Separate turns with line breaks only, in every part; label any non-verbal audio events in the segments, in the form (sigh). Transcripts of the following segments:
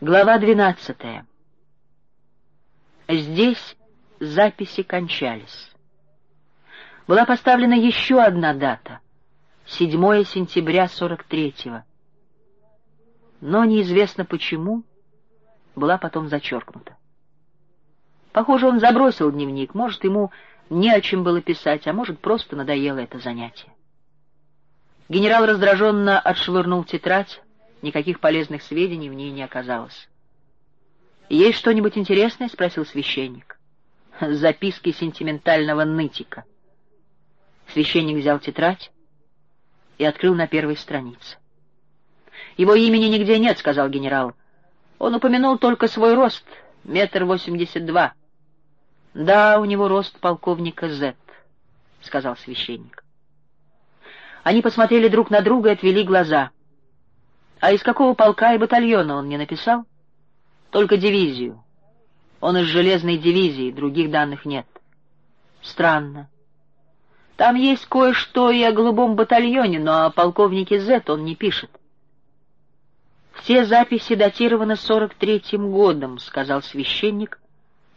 Глава двенадцатая. Здесь записи кончались. Была поставлена еще одна дата — 7 сентября 43-го. Но неизвестно почему была потом зачеркнута. Похоже, он забросил дневник, может, ему не о чем было писать, а может, просто надоело это занятие. Генерал раздраженно отшвырнул тетрадь, Никаких полезных сведений в ней не оказалось. «Есть что-нибудь интересное?» — спросил священник. «Записки сентиментального нытика». Священник взял тетрадь и открыл на первой странице. «Его имени нигде нет», — сказал генерал. «Он упомянул только свой рост, метр восемьдесят два». «Да, у него рост полковника Зет», — сказал священник. Они посмотрели друг на друга и отвели глаза — а из какого полка и батальона он не написал? Только дивизию. Он из железной дивизии, других данных нет. Странно. Там есть кое-что и о голубом батальоне, но о полковнике Зет он не пишет. «Все записи датированы сорок третьим годом», — сказал священник,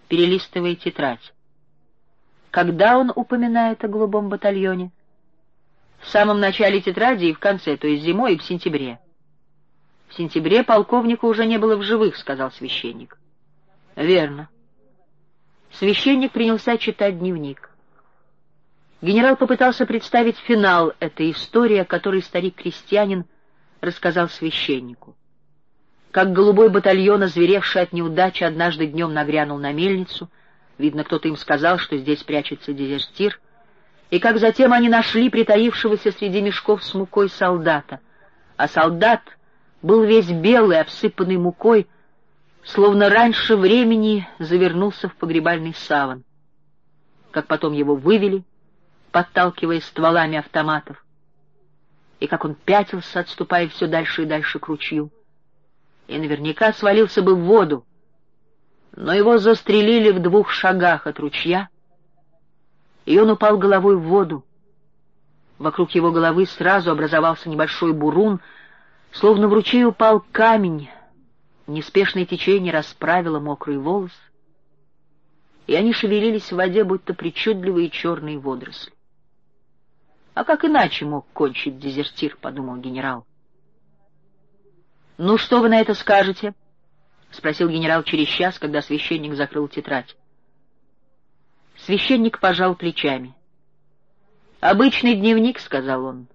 перелистывая тетрадь. «Когда он упоминает о голубом батальоне?» «В самом начале тетради и в конце, то есть зимой и в сентябре». В сентябре полковника уже не было в живых, — сказал священник. — Верно. Священник принялся читать дневник. Генерал попытался представить финал этой истории, о которой старик-крестьянин рассказал священнику. Как голубой батальон, озверевший от неудачи, однажды днем нагрянул на мельницу, видно, кто-то им сказал, что здесь прячется дезертир, и как затем они нашли притаившегося среди мешков с мукой солдата, а солдат — был весь белый, обсыпанный мукой, словно раньше времени завернулся в погребальный саван. Как потом его вывели, подталкивая стволами автоматов, и как он пятился, отступая все дальше и дальше к ручью, и наверняка свалился бы в воду, но его застрелили в двух шагах от ручья, и он упал головой в воду. Вокруг его головы сразу образовался небольшой бурун — Словно в ручей упал камень, неспешное течение расправило мокрый волос, и они шевелились в воде, будто причудливые черные водоросли. «А как иначе мог кончить дезертир?» — подумал генерал. «Ну, что вы на это скажете?» — спросил генерал через час, когда священник закрыл тетрадь. Священник пожал плечами. «Обычный дневник», — сказал он.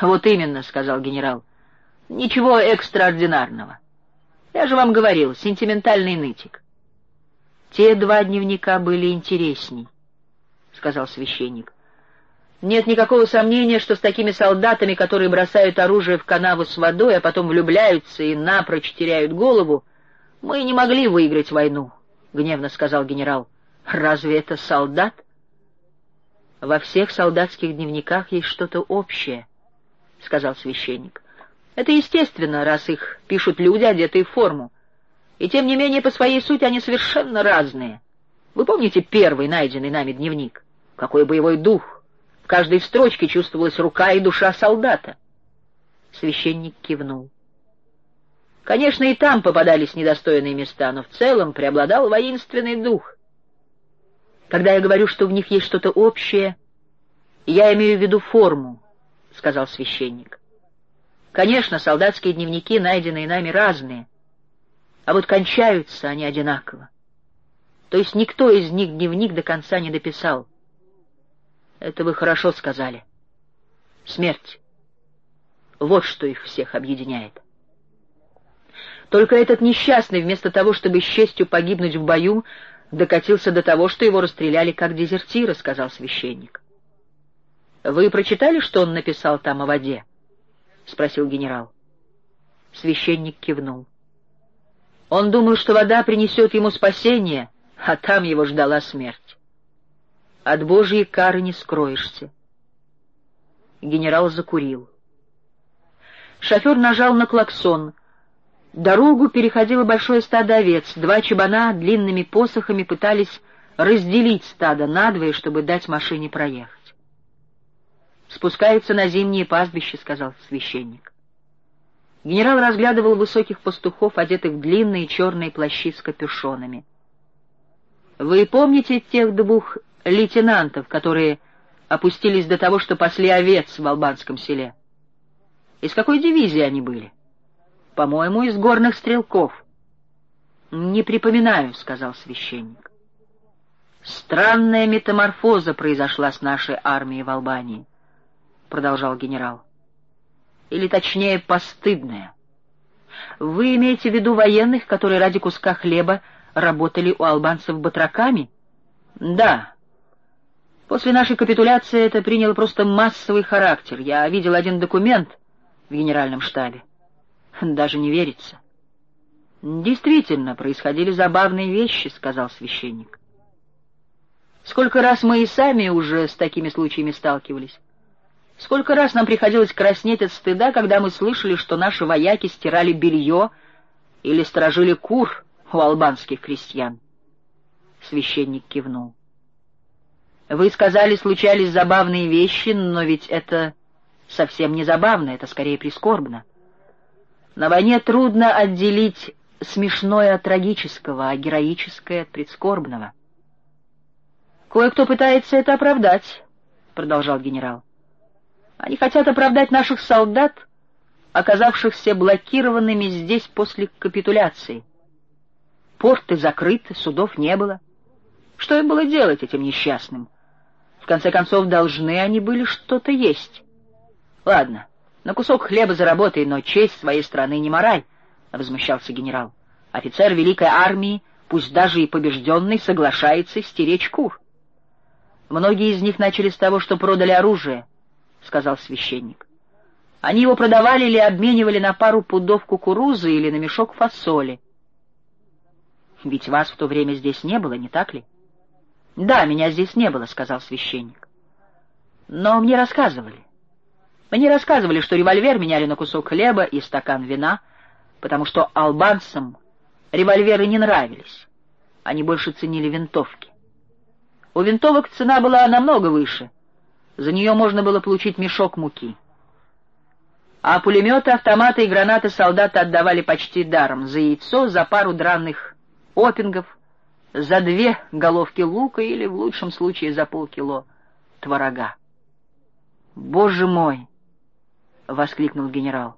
«Вот именно», — сказал генерал. Ничего экстраординарного. Я же вам говорил, сентиментальный нытик. Те два дневника были интересней, — сказал священник. Нет никакого сомнения, что с такими солдатами, которые бросают оружие в канаву с водой, а потом влюбляются и напрочь теряют голову, мы не могли выиграть войну, — гневно сказал генерал. Разве это солдат? Во всех солдатских дневниках есть что-то общее, — сказал священник. Это естественно, раз их пишут люди, одетые в форму. И тем не менее, по своей сути, они совершенно разные. Вы помните первый найденный нами дневник? Какой боевой дух! В каждой строчке чувствовалась рука и душа солдата. Священник кивнул. Конечно, и там попадались недостойные места, но в целом преобладал воинственный дух. Когда я говорю, что в них есть что-то общее, я имею в виду форму, — сказал священник. Конечно, солдатские дневники, найденные нами, разные, а вот кончаются они одинаково. То есть никто из них дневник до конца не дописал. Это вы хорошо сказали. Смерть. Вот что их всех объединяет. Только этот несчастный, вместо того, чтобы с честью погибнуть в бою, докатился до того, что его расстреляли как дезертира, — сказал священник. Вы прочитали, что он написал там о воде? —— спросил генерал. Священник кивнул. Он думал, что вода принесет ему спасение, а там его ждала смерть. От Божьей кары не скроешься. Генерал закурил. Шофер нажал на клаксон. Дорогу переходило большое стадо овец. Два чабана длинными посохами пытались разделить стадо надвое, чтобы дать машине проехать. «Спускаются на зимние пастбища», — сказал священник. Генерал разглядывал высоких пастухов, одетых в длинные черные плащи с капюшонами. «Вы помните тех двух лейтенантов, которые опустились до того, что пасли овец в албанском селе? Из какой дивизии они были?» «По-моему, из горных стрелков». «Не припоминаю», — сказал священник. «Странная метаморфоза произошла с нашей армией в Албании», — продолжал генерал или точнее постыдное. Вы имеете в виду военных, которые ради куска хлеба работали у албанцев батраками? Да. После нашей капитуляции это приняло просто массовый характер. Я видел один документ в генеральном штабе. Даже не верится. Действительно, происходили забавные вещи, сказал священник. Сколько раз мы и сами уже с такими случаями сталкивались. Сколько раз нам приходилось краснеть от стыда, когда мы слышали, что наши вояки стирали белье или сторожили кур у албанских крестьян. Священник кивнул. Вы сказали, случались забавные вещи, но ведь это совсем не забавно, это скорее прискорбно. На войне трудно отделить смешное от трагического, а героическое от прискорбного. «Кое-кто пытается это оправдать», — продолжал генерал. Они хотят оправдать наших солдат, оказавшихся блокированными здесь после капитуляции. Порты закрыты, судов не было. Что им было делать этим несчастным? В конце концов, должны они были что-то есть. Ладно, на кусок хлеба заработай, но честь своей страны не морай, — возмущался генерал. Офицер Великой Армии, пусть даже и побежденный, соглашается стеречь кур. Многие из них начали с того, что продали оружие, — сказал священник. Они его продавали или обменивали на пару пудов кукурузы или на мешок фасоли. Ведь вас в то время здесь не было, не так ли? Да, меня здесь не было, — сказал священник. Но мне рассказывали. Мне рассказывали, что револьвер меняли на кусок хлеба и стакан вина, потому что албанцам револьверы не нравились. Они больше ценили винтовки. У винтовок цена была намного выше — за нее можно было получить мешок муки. А пулеметы, автоматы и гранаты солдаты отдавали почти даром. За яйцо, за пару дранных опингов, за две головки лука или, в лучшем случае, за полкило творога. «Боже мой!» — воскликнул генерал.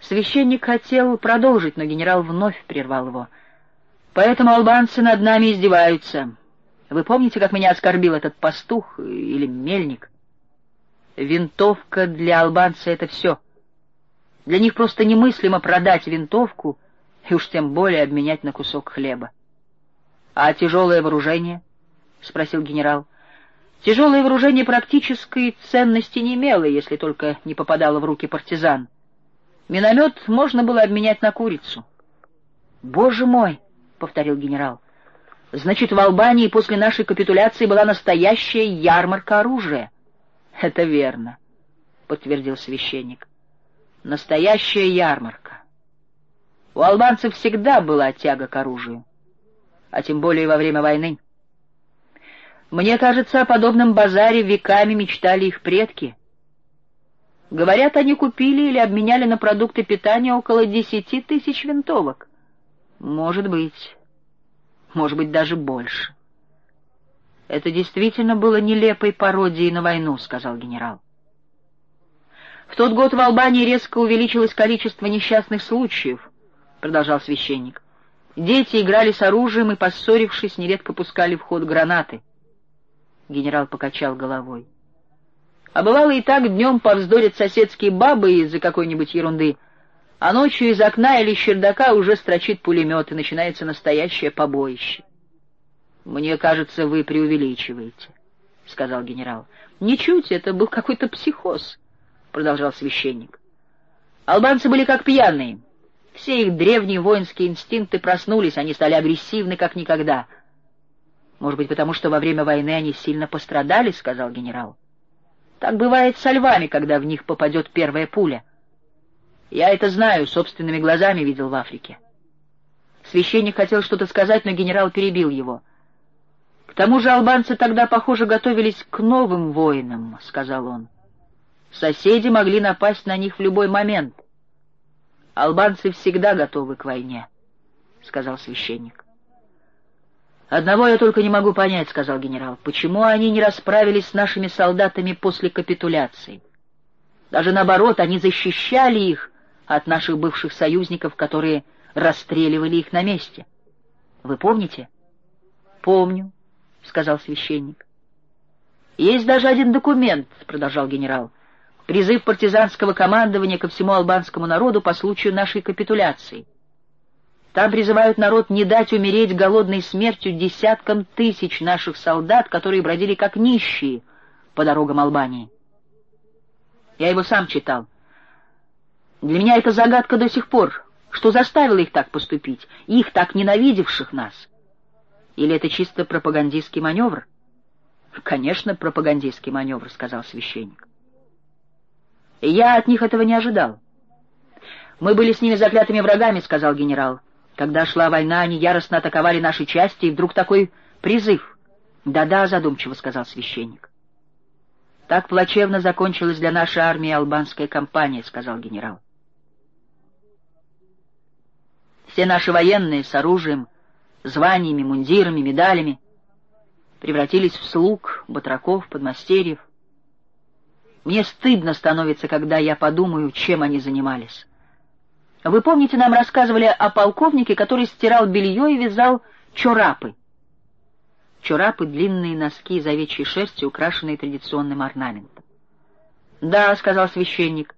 Священник хотел продолжить, но генерал вновь прервал его. «Поэтому албанцы над нами издеваются. Вы помните, как меня оскорбил этот пастух или мельник? Винтовка для албанца — это все. Для них просто немыслимо продать винтовку и уж тем более обменять на кусок хлеба. — А тяжелое вооружение? — спросил генерал. — Тяжелое вооружение практической ценности не имело, если только не попадало в руки партизан. Миномет можно было обменять на курицу. — Боже мой! — повторил генерал. — Значит, в Албании после нашей капитуляции была настоящая ярмарка оружия. (laughs) — Это верно, — подтвердил священник. — Настоящая ярмарка. У албанцев всегда была тяга к оружию, а тем более во время войны. Мне кажется, о подобном базаре веками мечтали их предки. Говорят, они купили или обменяли на продукты питания около десяти тысяч винтовок. Может быть может быть, даже больше. «Это действительно было нелепой пародией на войну», — сказал генерал. «В тот год в Албании резко увеличилось количество несчастных случаев», — продолжал священник. «Дети играли с оружием и, поссорившись, нередко пускали в ход гранаты». Генерал покачал головой. «А бывало и так, днем повздорят соседские бабы из-за какой-нибудь ерунды, а ночью из окна или чердака уже строчит пулемет, и начинается настоящее побоище. — Мне кажется, вы преувеличиваете, — сказал генерал. — Ничуть, это был какой-то психоз, — продолжал священник. Албанцы были как пьяные. Все их древние воинские инстинкты проснулись, они стали агрессивны, как никогда. — Может быть, потому что во время войны они сильно пострадали, — сказал генерал. — Так бывает со львами, когда в них попадет первая пуля. Я это знаю, собственными глазами видел в Африке. Священник хотел что-то сказать, но генерал перебил его. К тому же албанцы тогда, похоже, готовились к новым воинам, — сказал он. Соседи могли напасть на них в любой момент. Албанцы всегда готовы к войне, — сказал священник. «Одного я только не могу понять», — сказал генерал, — «почему они не расправились с нашими солдатами после капитуляции? Даже наоборот, они защищали их от наших бывших союзников, которые расстреливали их на месте. Вы помните?» «Помню», — сказал священник. «Есть даже один документ», — продолжал генерал, — «призыв партизанского командования ко всему албанскому народу по случаю нашей капитуляции». Там призывают народ не дать умереть голодной смертью десяткам тысяч наших солдат, которые бродили как нищие по дорогам Албании. Я его сам читал. Для меня это загадка до сих пор, что заставило их так поступить, их, так ненавидевших нас. Или это чисто пропагандистский маневр? Конечно, пропагандистский маневр, — сказал священник. Я от них этого не ожидал. Мы были с ними заклятыми врагами, — сказал генерал. Когда шла война, они яростно атаковали наши части, и вдруг такой призыв. «Да-да», — задумчиво сказал священник. «Так плачевно закончилась для нашей армии албанская кампания», — сказал генерал. Все наши военные с оружием, званиями, мундирами, медалями превратились в слуг, батраков, подмастерьев. Мне стыдно становится, когда я подумаю, чем они занимались. Вы помните, нам рассказывали о полковнике, который стирал белье и вязал чорапы. Чорапы — длинные носки из овечьей шерсти, украшенные традиционным орнаментом. «Да», — сказал священник, —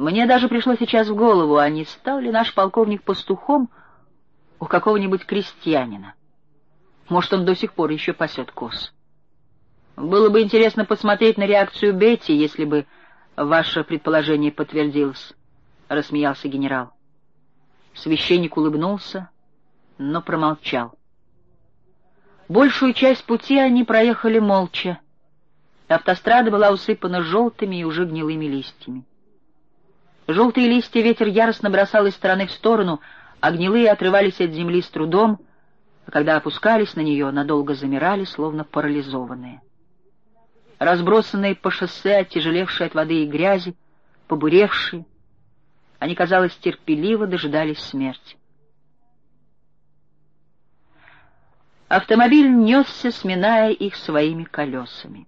«мне даже пришло сейчас в голову, а не стал ли наш полковник пастухом у какого-нибудь крестьянина? Может, он до сих пор еще пасет коз. Было бы интересно посмотреть на реакцию Бетти, если бы ваше предположение подтвердилось» рассмеялся генерал. Священник улыбнулся, но промолчал. Большую часть пути они проехали молча. Автострада была усыпана желтыми и уже гнилыми листьями. Желтые листья ветер яростно бросал из стороны в сторону, а гнилые отрывались от земли с трудом, а когда опускались на нее, надолго замирали, словно парализованные. Разбросанные по шоссе, оттяжелевшие от воды и грязи, побуревшие, они, казалось, терпеливо дожидались смерти. Автомобиль несся, сминая их своими колесами.